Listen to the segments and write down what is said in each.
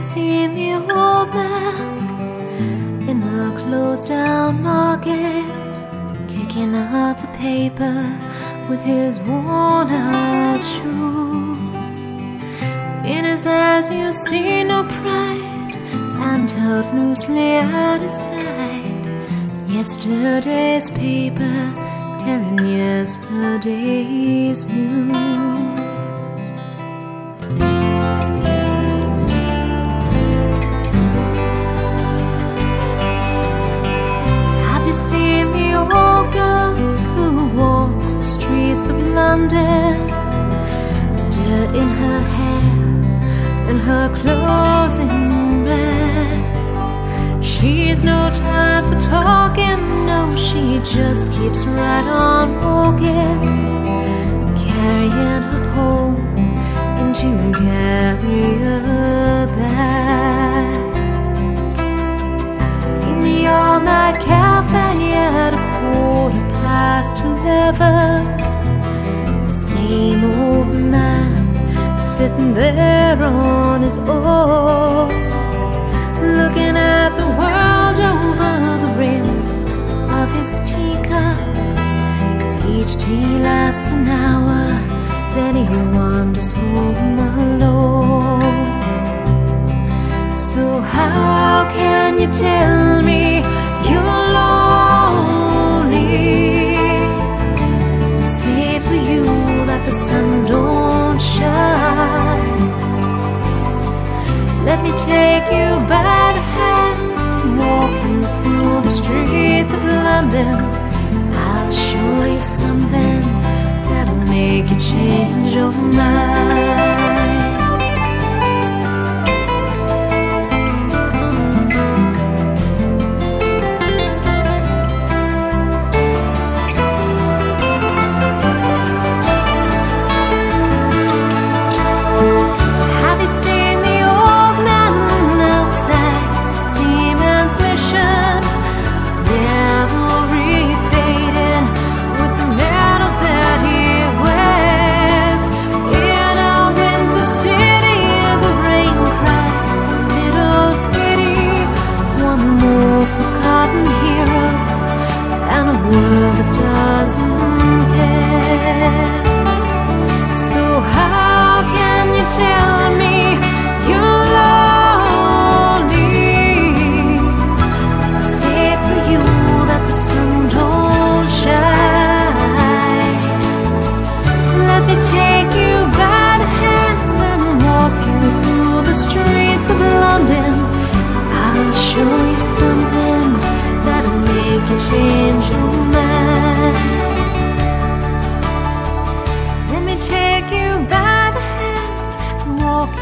seen the old man in the closed down market, kicking up the paper with his worn out shoes? In his eyes, you see no pride, and held loosely at his side. Yesterday's paper telling yesterday's news. In her hair and her clothes in rags. She's no time for talking, no, she just keeps right on walking, carrying her home into carrier bags. In the all-night cafe at a quarter past eleven, sitting there on his own, looking at the world over the rim of his teacup. Each tea lasts an hour, then he wanders home alone. So how can you tell take you by the hand and walk you through the streets of London. I'll show you something that'll make you change your mind.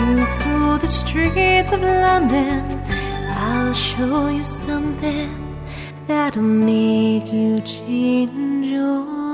You through the streets of London. I'll show you something that'll make you change your.